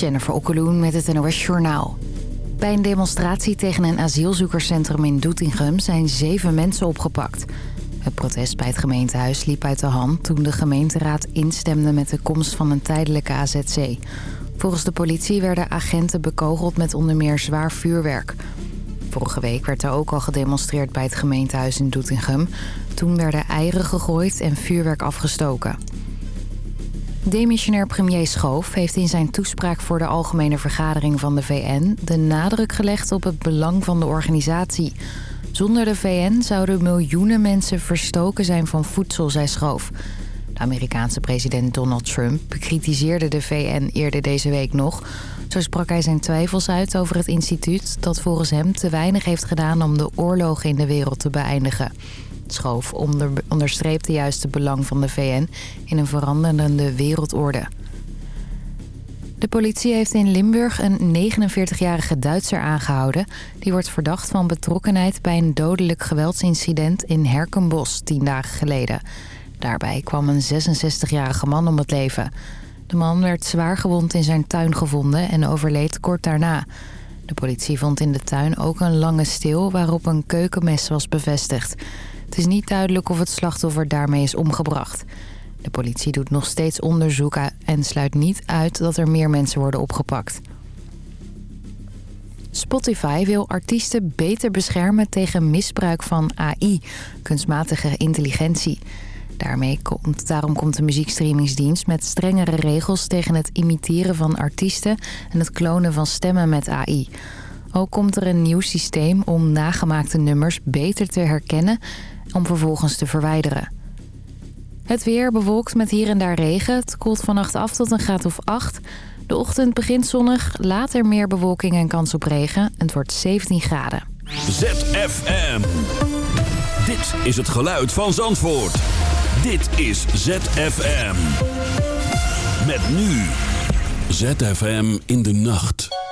Jennifer Okkeloen met het NOS Journaal. Bij een demonstratie tegen een asielzoekerscentrum in Doetinchem zijn zeven mensen opgepakt. Het protest bij het gemeentehuis liep uit de hand toen de gemeenteraad instemde met de komst van een tijdelijke AZC. Volgens de politie werden agenten bekogeld met onder meer zwaar vuurwerk. Vorige week werd er ook al gedemonstreerd bij het gemeentehuis in Doetinchem. Toen werden eieren gegooid en vuurwerk afgestoken. Demissionair premier Schoof heeft in zijn toespraak voor de Algemene Vergadering van de VN... de nadruk gelegd op het belang van de organisatie. Zonder de VN zouden miljoenen mensen verstoken zijn van voedsel, zei Schoof. De Amerikaanse president Donald Trump bekritiseerde de VN eerder deze week nog. Zo sprak hij zijn twijfels uit over het instituut... dat volgens hem te weinig heeft gedaan om de oorlogen in de wereld te beëindigen... Schoof onder, onderstreepte juist het belang van de VN in een veranderende wereldorde. De politie heeft in Limburg een 49-jarige Duitser aangehouden. Die wordt verdacht van betrokkenheid bij een dodelijk geweldsincident in Herkenbos tien dagen geleden. Daarbij kwam een 66-jarige man om het leven. De man werd zwaar gewond in zijn tuin gevonden en overleed kort daarna. De politie vond in de tuin ook een lange steel waarop een keukenmes was bevestigd. Het is niet duidelijk of het slachtoffer daarmee is omgebracht. De politie doet nog steeds onderzoek en sluit niet uit dat er meer mensen worden opgepakt. Spotify wil artiesten beter beschermen tegen misbruik van AI, kunstmatige intelligentie. Daarmee komt, daarom komt de muziekstreamingsdienst met strengere regels tegen het imiteren van artiesten en het klonen van stemmen met AI. Ook komt er een nieuw systeem om nagemaakte nummers beter te herkennen om vervolgens te verwijderen. Het weer bewolkt met hier en daar regen. Het koelt vannacht af tot een graad of 8. De ochtend begint zonnig, later meer bewolking en kans op regen. Het wordt 17 graden. ZFM. Dit is het geluid van Zandvoort. Dit is ZFM. Met nu. ZFM in de nacht.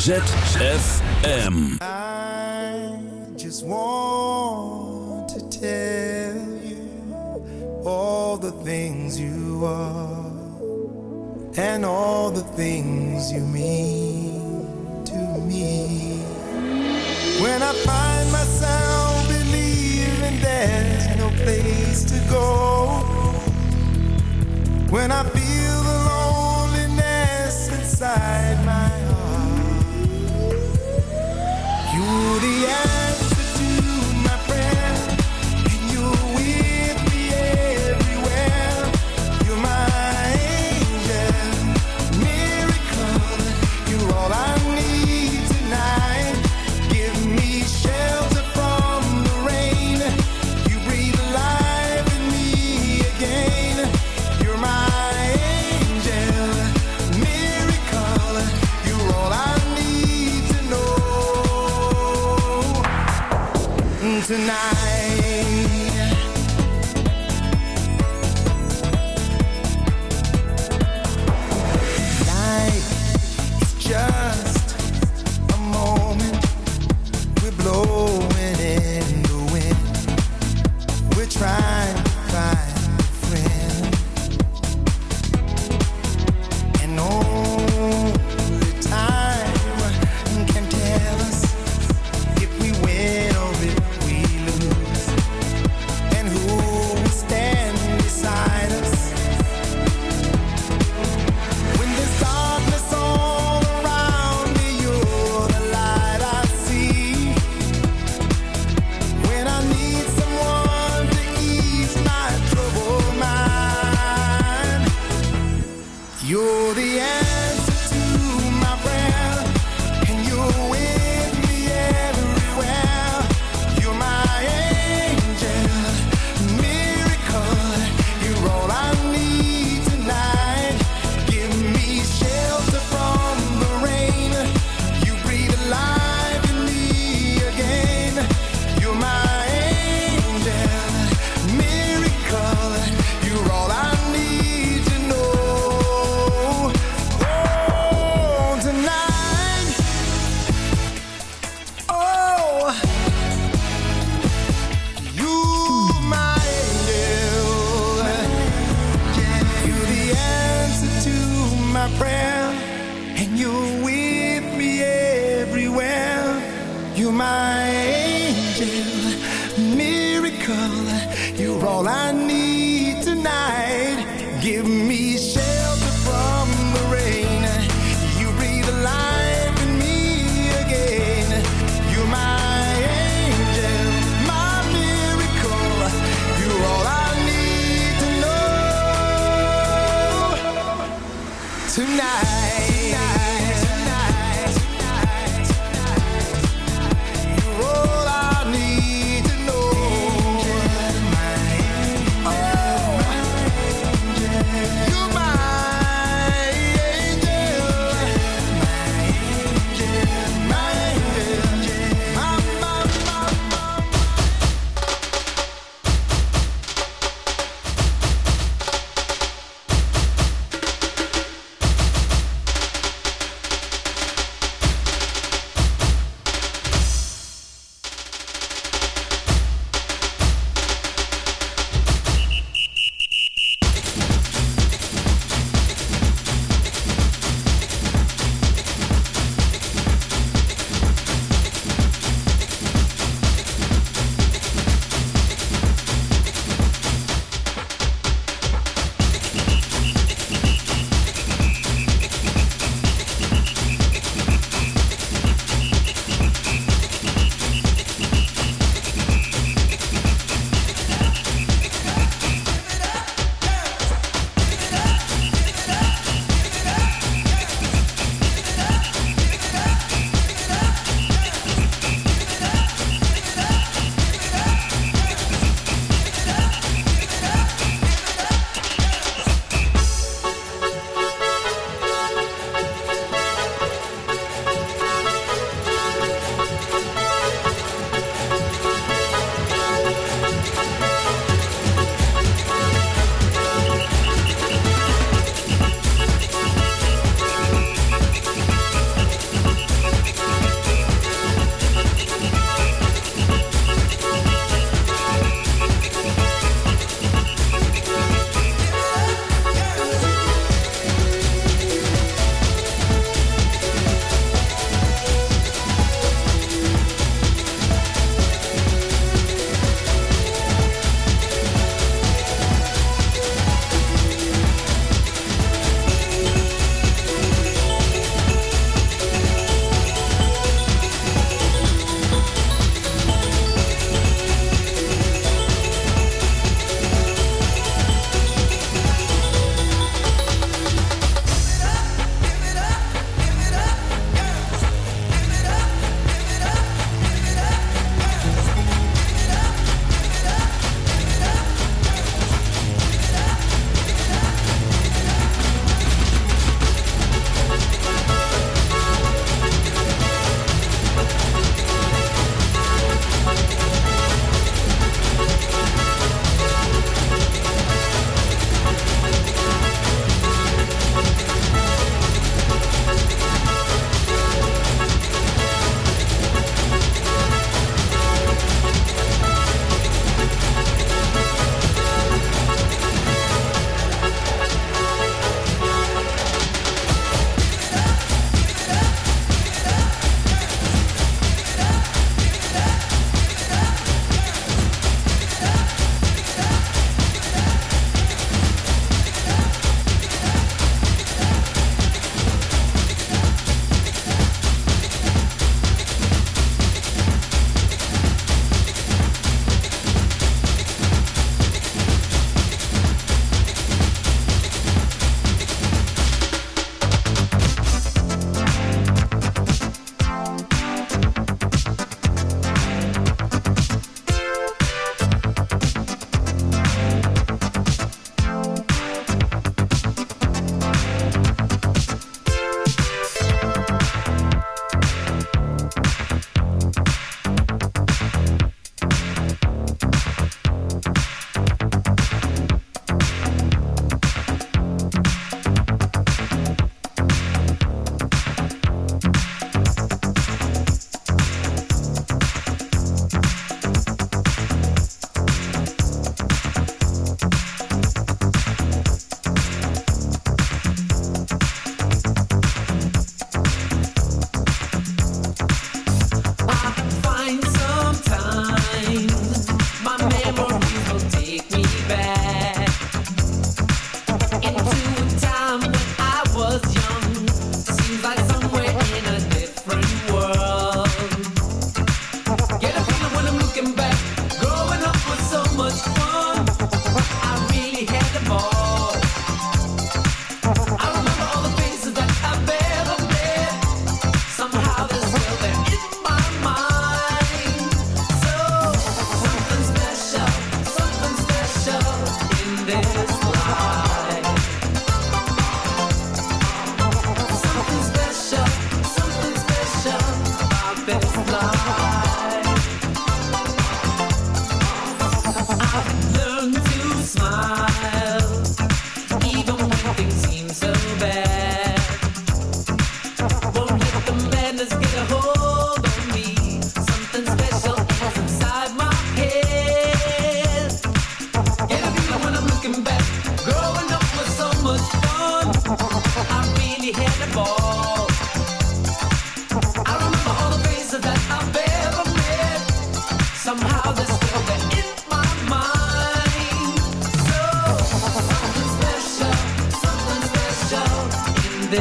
ZFM. I just want to tell you all the things you are and all the things you mean to me. When I find myself believing there's no place to go. When I tonight.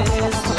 Something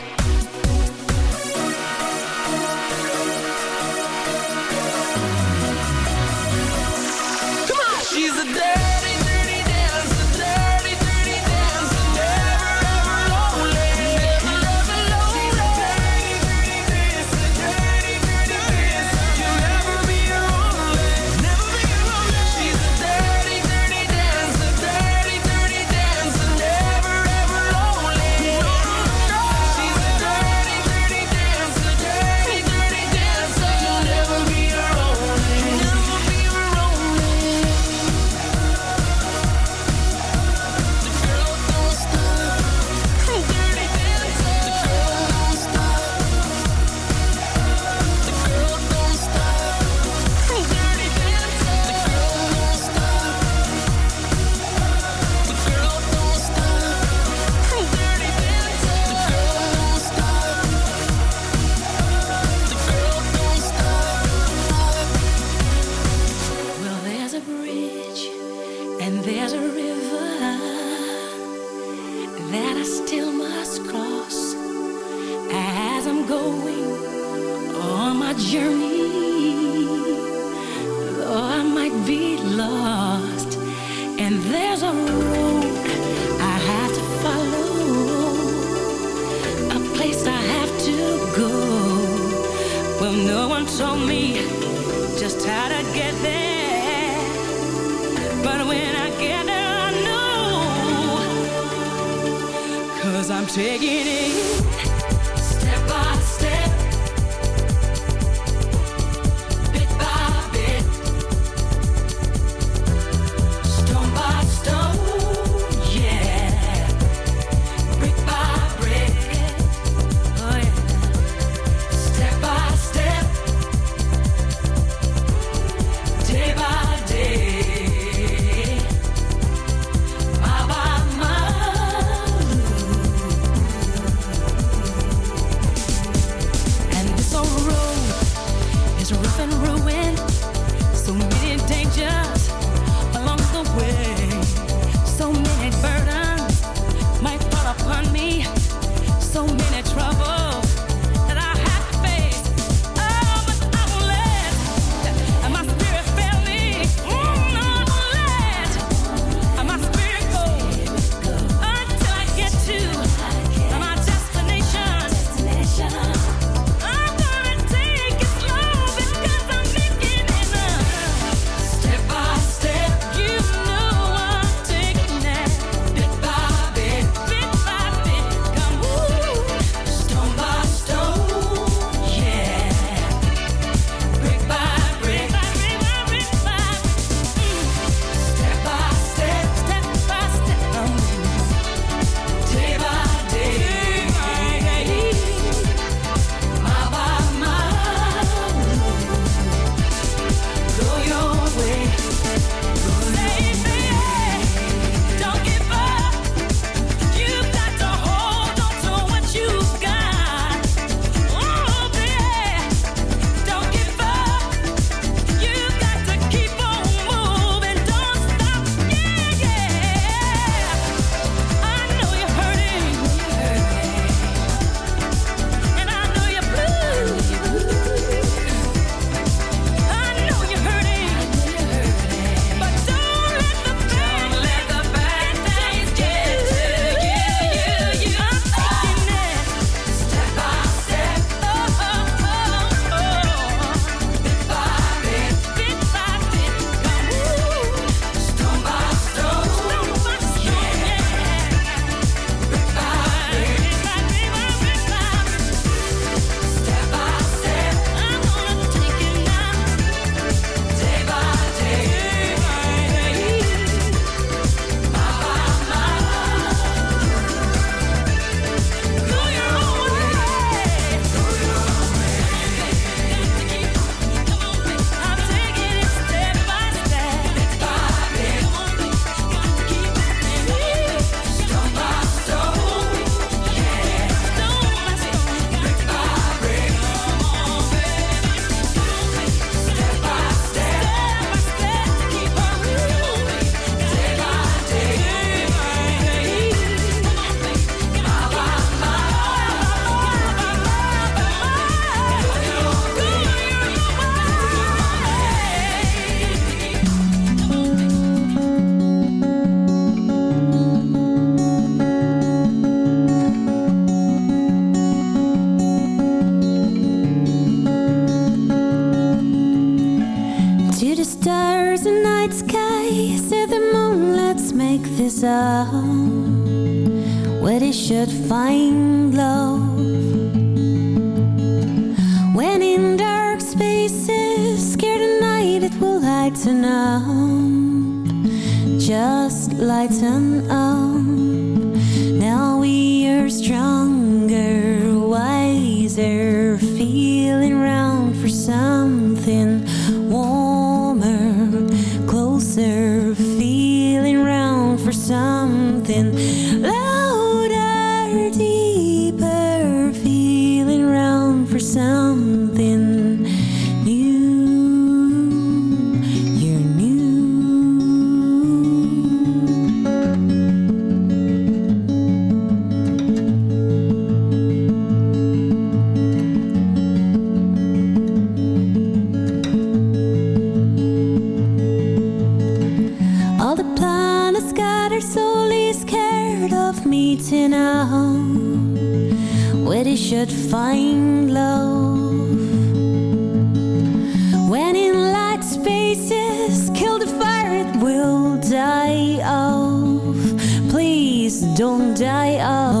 don't die out.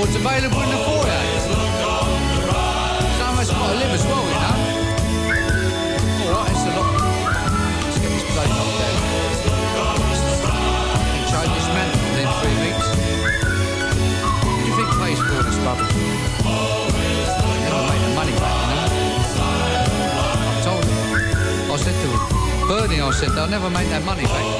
Record's available in the foyer. Some of us got to live as well, you know. All right, it's a lot. This man three weeks. Do you think this? Never money back, you know. I told him. I said to Bernie, I said, they'll never make that money back.